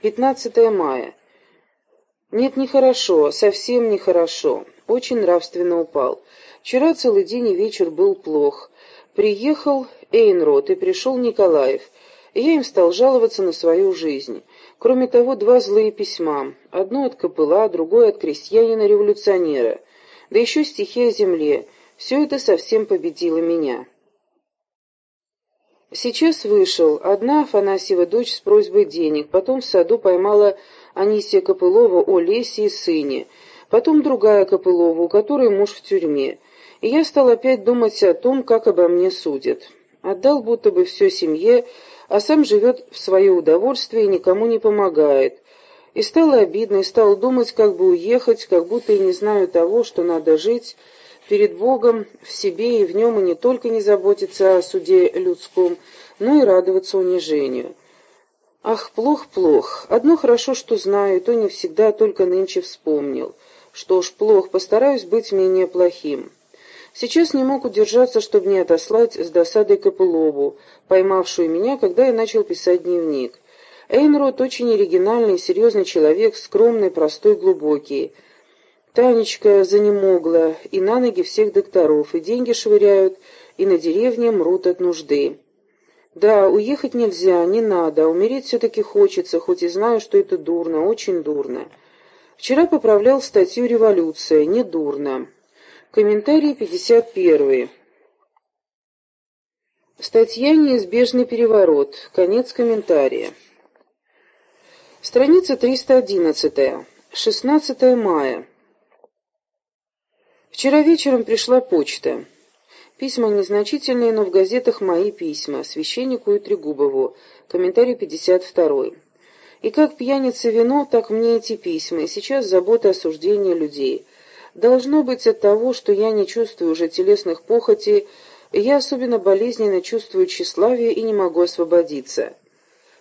15 мая. Нет, нехорошо, совсем нехорошо. Очень нравственно упал. Вчера целый день и вечер был плох. Приехал Эйнрод и пришел Николаев. Я им стал жаловаться на свою жизнь. Кроме того, два злые письма. Одно от Копыла, другое от крестьянина-революционера. Да еще стихи о земле. Все это совсем победило меня. Сейчас вышел. Одна Афанасьева дочь с просьбой денег. Потом в саду поймала Анисия Копылова о лесе и сыне. Потом другая Копылова, у которой муж в тюрьме. И я стал опять думать о том, как обо мне судят. Отдал будто бы все семье, а сам живет в свое удовольствие и никому не помогает. И стало обидно, и стал думать, как бы уехать, как будто и не знаю того, что надо жить, перед Богом, в себе и в нем, и не только не заботиться о суде людском, но и радоваться унижению. Ах, плох-плох. Одно хорошо, что знаю, то не всегда, только нынче вспомнил. Что ж, плох, постараюсь быть менее плохим. Сейчас не мог удержаться, чтобы не отослать с досадой Копылову, поймавшую меня, когда я начал писать дневник. Эйнрод очень оригинальный, серьезный человек, скромный, простой, глубокий. Танечка занемогла, и на ноги всех докторов, и деньги швыряют, и на деревне мрут от нужды. Да, уехать нельзя, не надо, умереть все-таки хочется, хоть и знаю, что это дурно, очень дурно. Вчера поправлял статью «Революция», не дурно. Комментарий 51. Статья «Неизбежный переворот». Конец комментария. Страница 311. 16 мая. Вчера вечером пришла почта. Письма незначительные, но в газетах мои письма. Священнику и Трегубову. Комментарий 52. И как пьяница вино, так мне эти письма. И сейчас забота осуждения людей. Должно быть от того, что я не чувствую уже телесных похотей, я особенно болезненно чувствую тщеславие и не могу освободиться.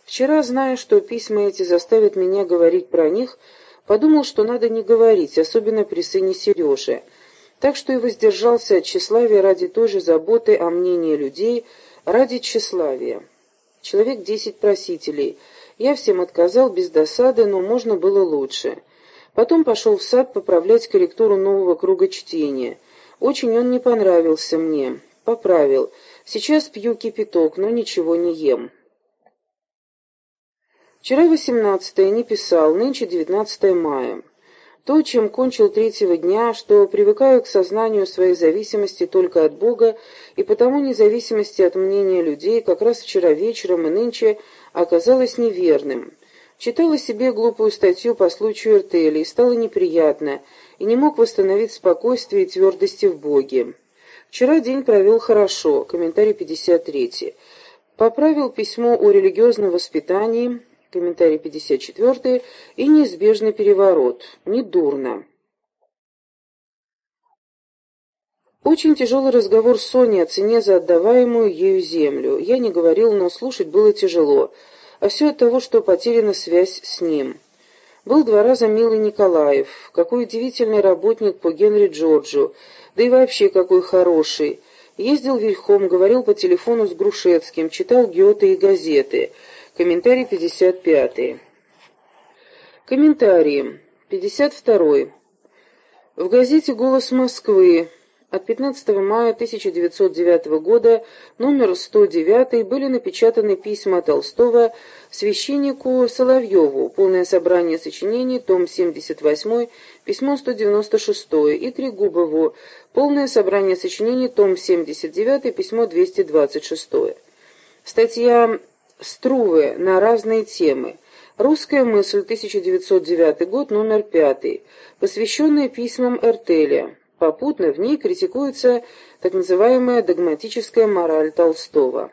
Вчера, зная, что письма эти заставят меня говорить про них, подумал, что надо не говорить, особенно при сыне Сереже — так что и воздержался от тщеславия ради той же заботы о мнении людей, ради тщеславия. Человек десять просителей. Я всем отказал без досады, но можно было лучше. Потом пошел в сад поправлять корректуру нового круга чтения. Очень он не понравился мне. Поправил. Сейчас пью кипяток, но ничего не ем. Вчера восемнадцатое не писал, нынче девятнадцатое мая. То, чем кончил третьего дня, что привыкаю к сознанию своей зависимости только от Бога и потому независимости от мнения людей, как раз вчера вечером и нынче оказалось неверным. Читала себе глупую статью по случаю Эртеля и стало неприятно, и не мог восстановить спокойствие и твердости в Боге. Вчера день провел хорошо, комментарий 53. Поправил письмо о религиозном воспитании, комментарий 54, и неизбежный переворот. Недурно. Очень тяжелый разговор с Соней о цене за отдаваемую ею землю. Я не говорил, но слушать было тяжело, а все от того, что потеряна связь с ним. Был два раза милый Николаев, какой удивительный работник по Генри Джорджу, да и вообще какой хороший. Ездил верхом, говорил по телефону с Грушевским, читал Гёте и газеты — Комментарий 55. Комментарии. 52. В газете «Голос Москвы» от 15 мая 1909 года, номер 109, были напечатаны письма Толстого священнику Соловьеву, полное собрание сочинений, том 78, письмо 196, и Трегубову, полное собрание сочинений, том 79, письмо 226. Статья Струве на разные темы. Русская мысль, 1909 год, номер 5, посвященная письмам Эртеля. Попутно в ней критикуется так называемая догматическая мораль Толстого.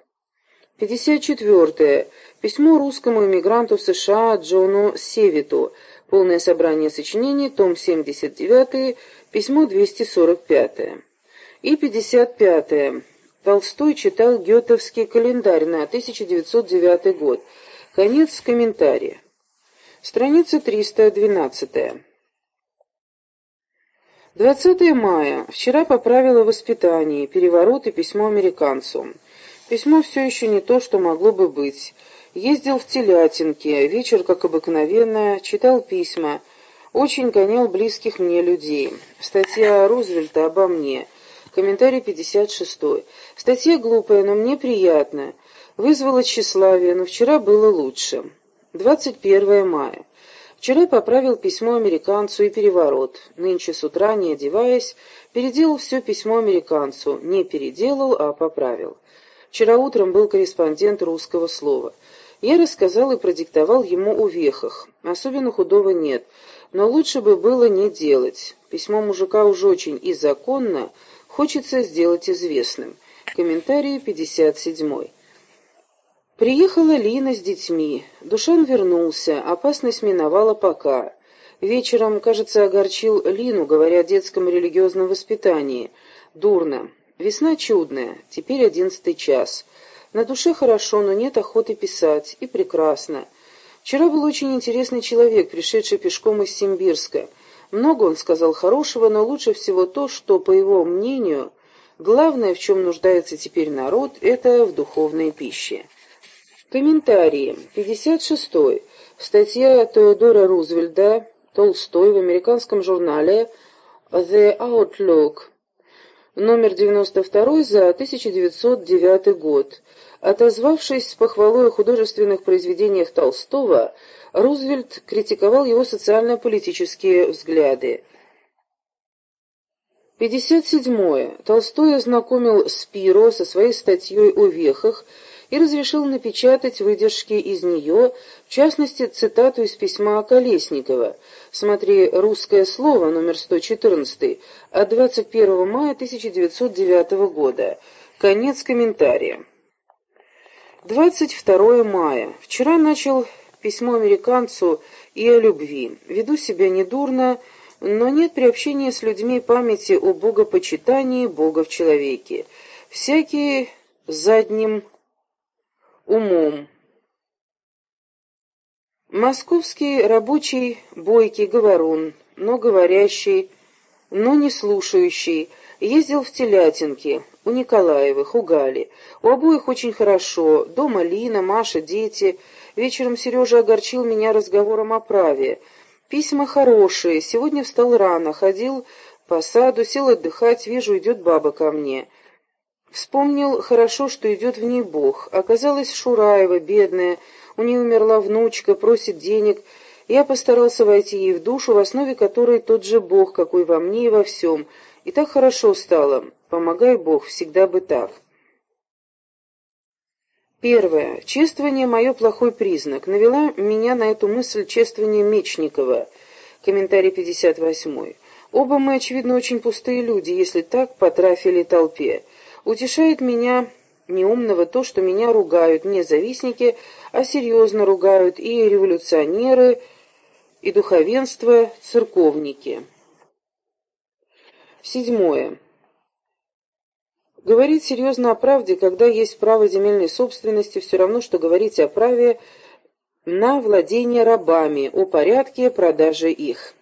54. Письмо русскому эмигранту в США Джону Севиту. Полное собрание сочинений, том 79, письмо 245. И 55. Толстой читал Гетовский календарь на 1909 год. Конец комментария. Страница 312. 20 мая. Вчера поправила воспитание, переворот и письмо американцу. Письмо все еще не то, что могло бы быть. Ездил в Телятинки, вечер, как обыкновенно, читал письма. Очень гонял близких мне людей. Статья Рузвельта обо мне. Комментарий 56. Статья глупая, но мне приятная. Вызвала тщеславие, но вчера было лучше. 21 мая. Вчера поправил письмо американцу и переворот. Нынче с утра, не одеваясь, переделал все письмо американцу. Не переделал, а поправил. Вчера утром был корреспондент русского слова. Я рассказал и продиктовал ему о вехах. Особенно худого нет, но лучше бы было не делать. Письмо мужика уж очень и законно хочется сделать известным. Комментарий 57. Приехала Лина с детьми. Душан вернулся, опасность миновала пока. Вечером, кажется, огорчил Лину, говоря о детском религиозном воспитании. Дурно. Весна чудная, теперь одиннадцатый час. На душе хорошо, но нет охоты писать. И прекрасно. Вчера был очень интересный человек, пришедший пешком из Симбирска. Много он сказал хорошего, но лучше всего то, что, по его мнению, главное, в чем нуждается теперь народ, это в духовной пище. Комментарии. 56. Статья Теодора Рузвельта «Толстой» в американском журнале «The Outlook», номер 92 за 1909 год. Отозвавшись с похвалой о художественных произведениях Толстого, Рузвельт критиковал его социально-политические взгляды. 57. Толстой ознакомил Спиро со своей статьей о вехах и разрешил напечатать выдержки из нее, в частности, цитату из письма Колесникова. Смотри «Русское слово», номер 114, от 21 мая 1909 года. Конец комментария. 22 мая. Вчера начал письмо американцу и о любви. Веду себя недурно, но нет приобщения с людьми памяти о богопочитании Бога в человеке. Всякий задним умом. Московский рабочий бойкий говорун, но говорящий, но не слушающий, ездил в Телятинки, у Николаевых, у Гали. У обоих очень хорошо. Дома Лина, Маша, дети. Вечером Сережа огорчил меня разговором о праве. Письма хорошие. Сегодня встал рано, ходил по саду, сел отдыхать, вижу, идет баба ко мне. Вспомнил хорошо, что идет в ней Бог. Оказалось, Шураева, бедная, у нее умерла внучка, просит денег. Я постарался войти ей в душу, в основе которой тот же Бог, какой во мне и во всем. И так хорошо стало. Помогай Бог, всегда бы так. Первое. Чествование – мое плохой признак. Навела меня на эту мысль чествование Мечникова. Комментарий 58. Оба мы, очевидно, очень пустые люди, если так потрафили толпе. Утешает меня неумного то, что меня ругают не завистники, а серьезно ругают и революционеры, и духовенство, церковники. Седьмое. Говорить серьезно о правде, когда есть право земельной собственности, все равно, что говорить о праве на владение рабами, о порядке продажи их.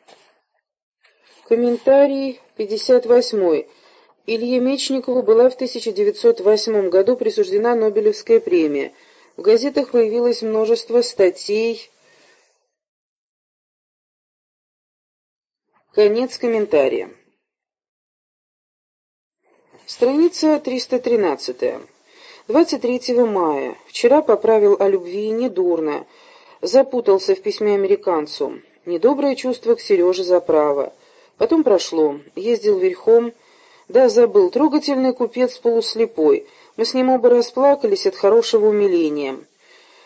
Комментарий 58. Илье Мечникову была в 1908 году присуждена Нобелевская премия. В газетах появилось множество статей. Конец комментария. Страница 313. 23 мая. Вчера поправил о любви недурно. Запутался в письме американцу. Недоброе чувство к Сереже за право. Потом прошло. Ездил верхом. Да, забыл. Трогательный купец полуслепой. Мы с ним оба расплакались от хорошего умиления.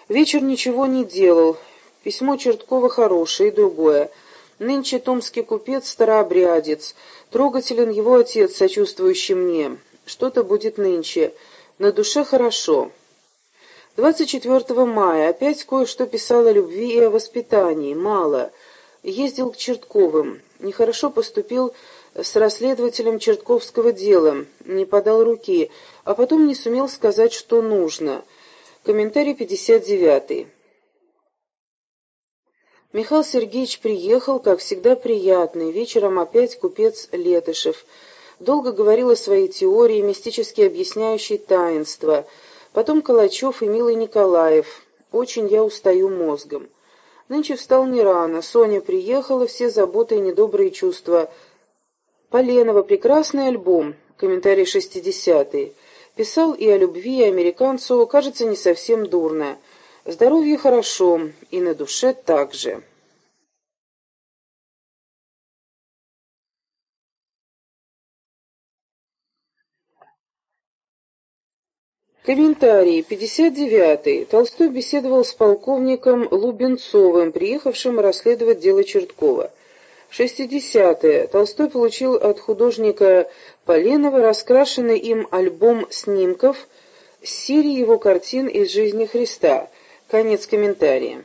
Вечер ничего не делал. Письмо Черткова хорошее и другое. Нынче томский купец старообрядец. Трогателен его отец, сочувствующий мне. Что-то будет нынче. На душе хорошо. 24 мая опять кое-что писал о любви и о воспитании. Мало. Ездил к Чертковым. Нехорошо поступил с расследователем Чертковского дела. Не подал руки, а потом не сумел сказать, что нужно. Комментарий 59. Михаил Сергеевич приехал, как всегда, приятный. Вечером опять купец Летышев. Долго говорил о своей теории, мистически объясняющей таинство. Потом Калачев и Милый Николаев. Очень я устаю мозгом. Нынче встал не рано, Соня приехала, все заботы и недобрые чувства. Поленова, прекрасный альбом, комментарий шестидесятый. Писал и о любви, и американцу, кажется, не совсем дурно. Здоровье хорошо, и на душе также. Комментарий. 59. -й. Толстой беседовал с полковником Лубенцовым, приехавшим расследовать дело Черткова. 60. -е. Толстой получил от художника Поленова раскрашенный им альбом снимков серии его картин из жизни Христа. Конец комментария.